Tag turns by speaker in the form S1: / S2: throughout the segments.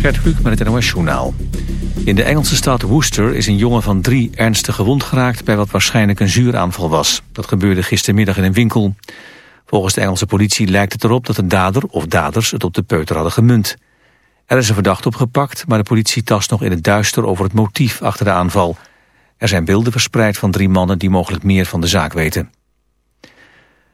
S1: Gert Kluk met het NOS Journaal. In de Engelse stad Worcester is een jongen van drie ernstig gewond geraakt... bij wat waarschijnlijk een zuuraanval was. Dat gebeurde gistermiddag in een winkel. Volgens de Engelse politie lijkt het erop dat de dader of daders het op de peuter hadden gemunt. Er is een verdachte opgepakt, maar de politie tast nog in het duister over het motief achter de aanval. Er zijn beelden verspreid van drie mannen die mogelijk meer van de zaak weten.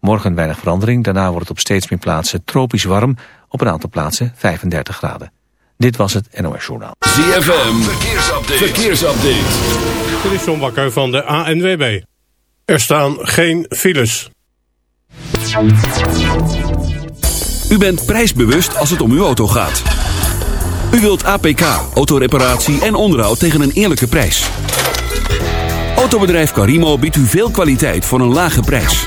S1: Morgen weinig verandering, daarna wordt het op steeds meer plaatsen tropisch warm. Op een aantal plaatsen 35 graden. Dit was het NOS Journaal.
S2: ZFM, verkeersupdate. verkeersupdate.
S3: Dit is John Bakker van de ANWB. Er staan geen files.
S2: U bent prijsbewust als het om uw auto gaat. U wilt APK, autoreparatie en onderhoud tegen een eerlijke prijs. Autobedrijf Carimo biedt u veel kwaliteit voor een lage prijs.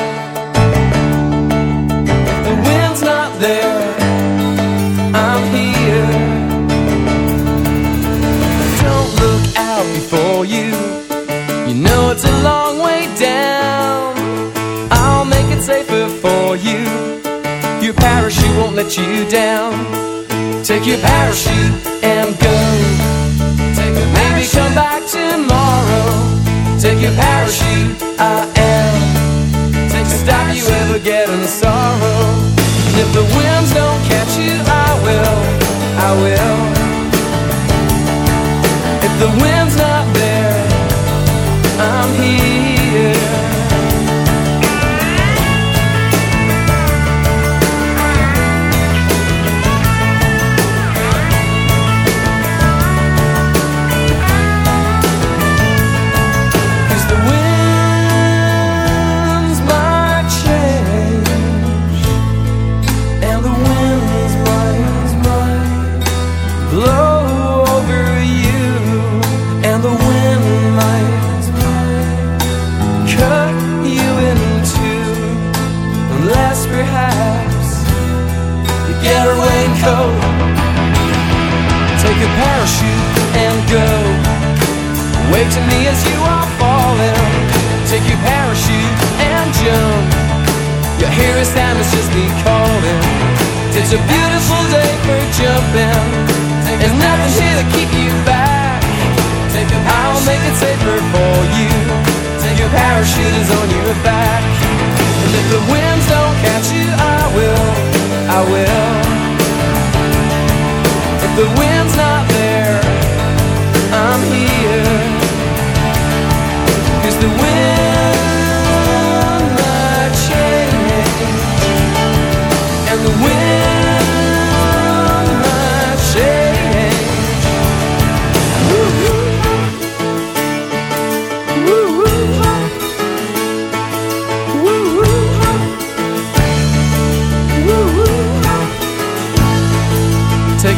S4: there, I'm here. Don't look out before you. You know it's a long way down. I'll make it safer for you. Your parachute won't let you down. Take your parachute and go. Take a Maybe come back tomorrow. Take your parachute, I am. Take stop you ever get don't catch you, I will, I will. A parachute and go. Wave to me as you are falling. Take your parachute
S5: and jump. Your time is
S6: just me calling. It's a beautiful day for jumping. There's nothing here to keep you back. I'll make it safer for you. Take your parachute is on your back. And if the winds don't catch you, I will. I will. The wind's not there, I'm here. Cause the wind might change. And the wind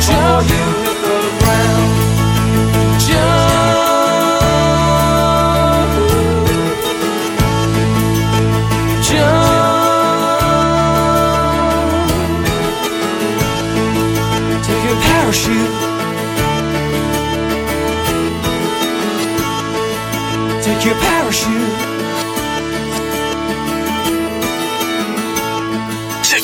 S6: jump. Jump. Take your parachute. Take your parachute.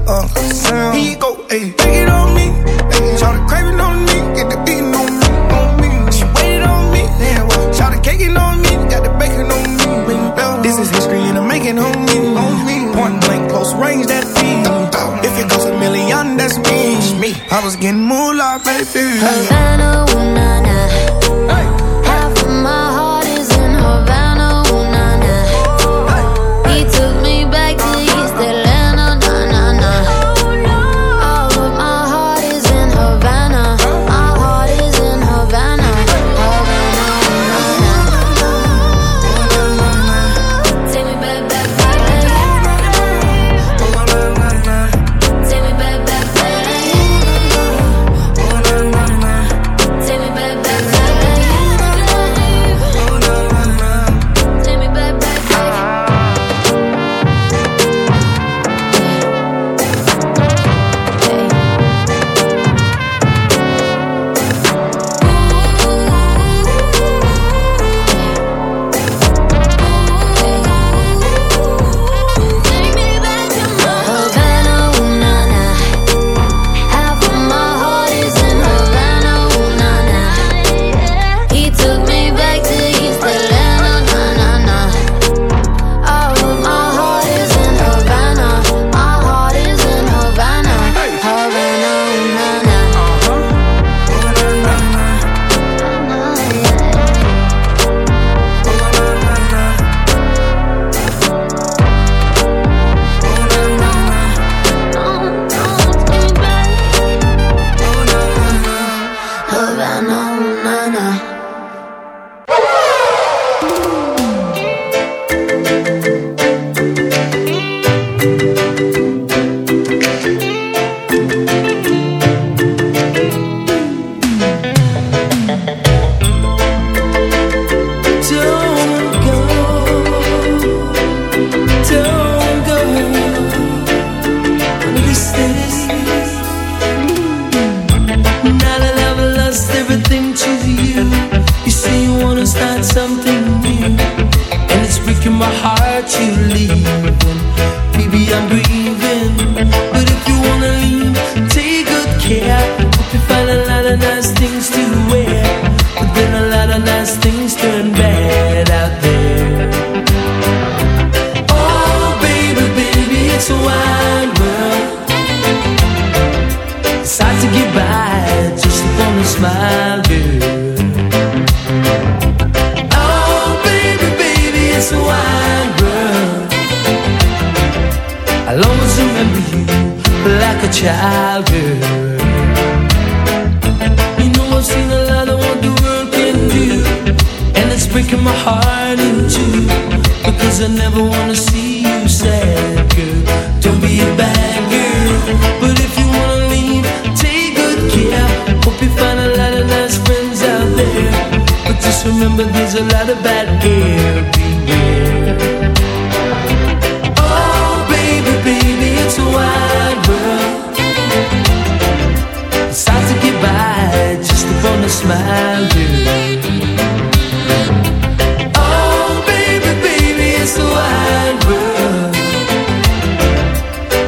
S7: Like Uncle Sam. Here you go, ayy. Take it on me. Ayy. Shout the craving on me. Get the beating on me. On me. She waited on me. Yeah, well, shout the caking on me. Got the bacon on me. This is history and I'm making on me. On me. Point blank, close range, that feed. If it goes a million, that's me. me. I was getting moolah, baby.
S6: Havana, ooh na na. Half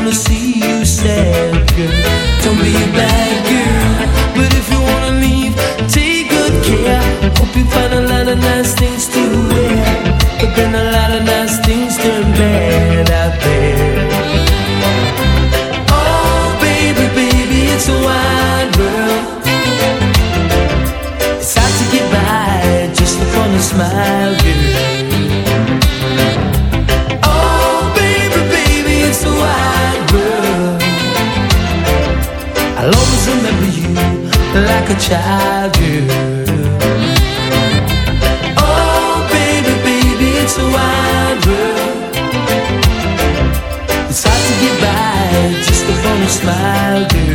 S6: wanna see you sad, girl. Don't be a bad. a child do Oh baby, baby, it's a wild world. It's hard to get by just upon a smile,
S8: do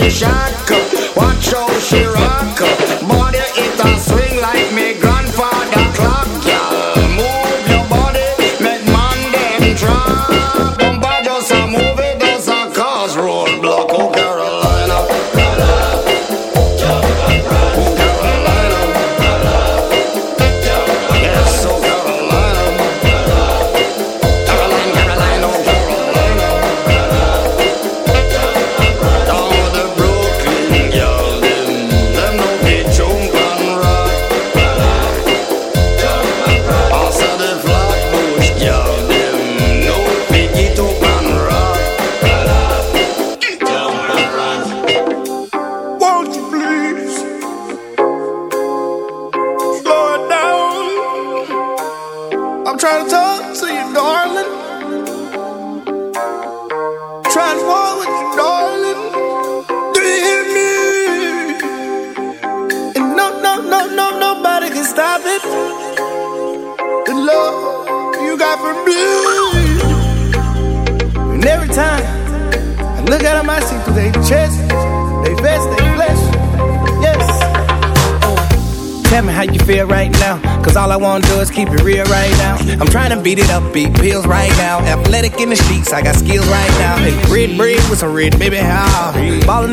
S8: she shock. Watch how she rock.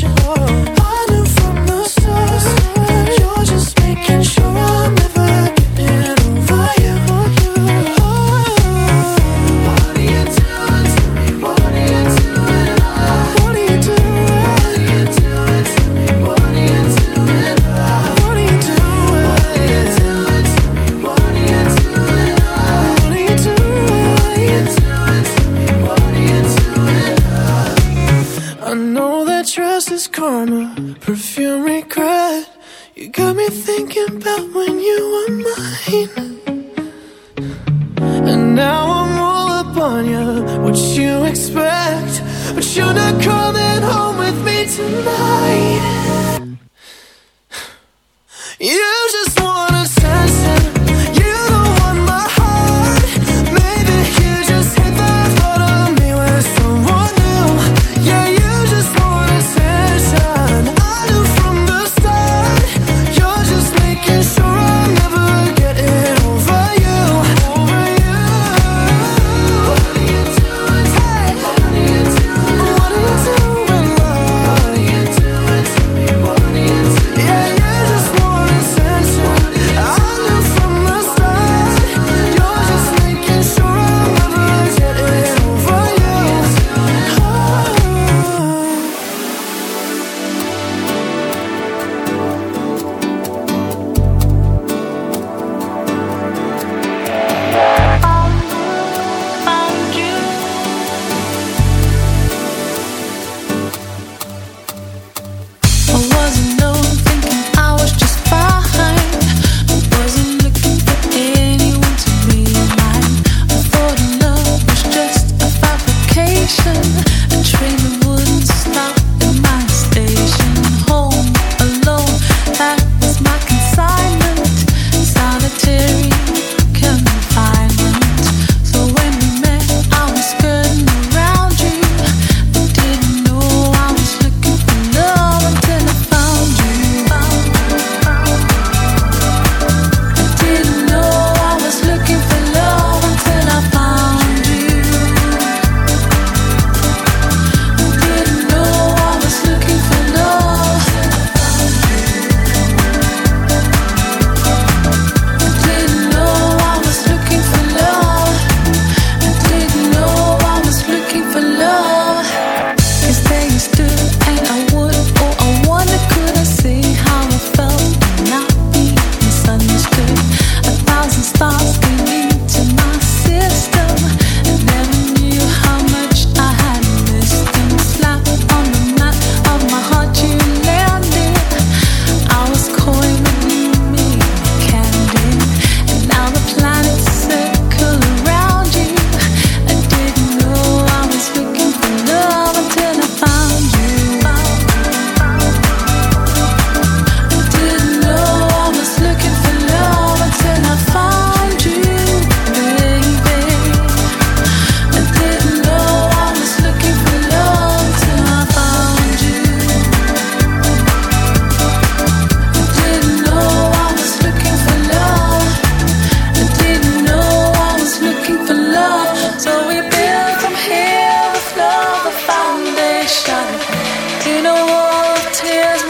S9: control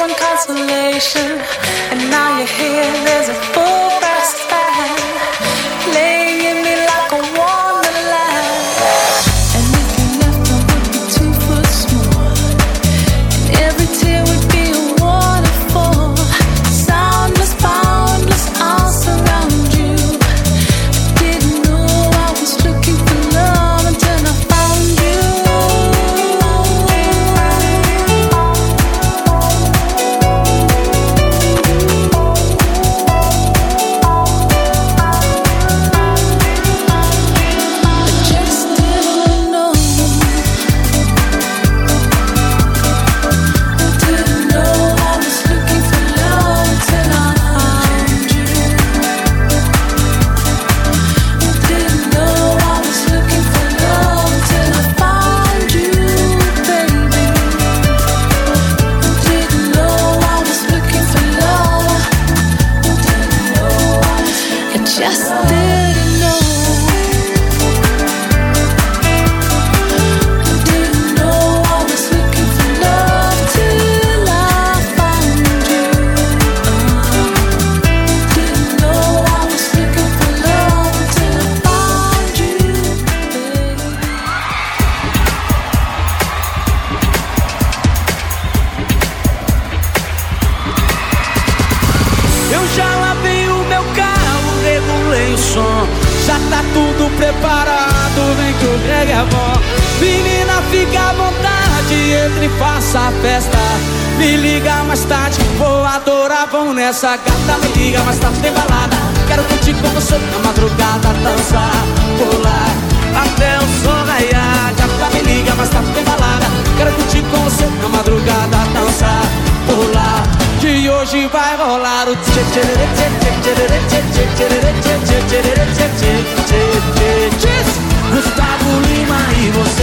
S9: one consolation, and now you're here. There's a full
S6: back. Gustavo Lima e você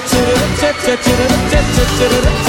S9: tit tit tit tit tit tit tit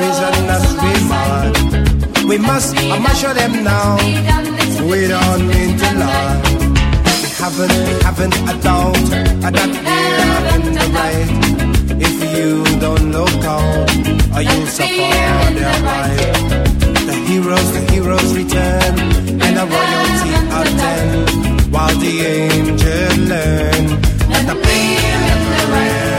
S9: that
S10: treasonous remark. We must, I must show them now. We don't mean to lie. We haven't, we haven't a doubt that we're in the right. If you don't look out, or you'll suffer their right. The heroes, the heroes return, and the royalty attend, while the angels learn that the pain never ends.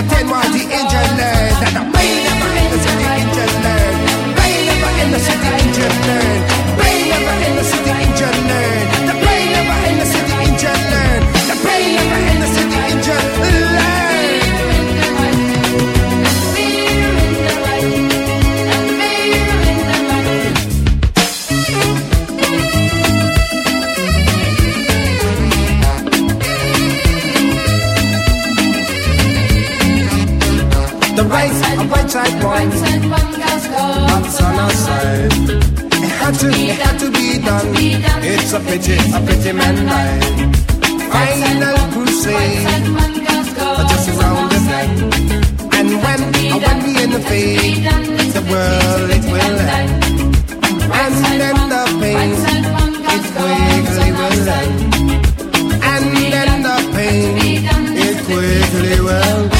S10: Attend while the angel right, a right side one. That's on our side. It had to, it had to be done. It's a pity, a pity man died. Final crusade, just around the bend. And when, uh, when we in the fade, the world it will end. And then the pain, it quickly will end. And then the pain, it quickly will The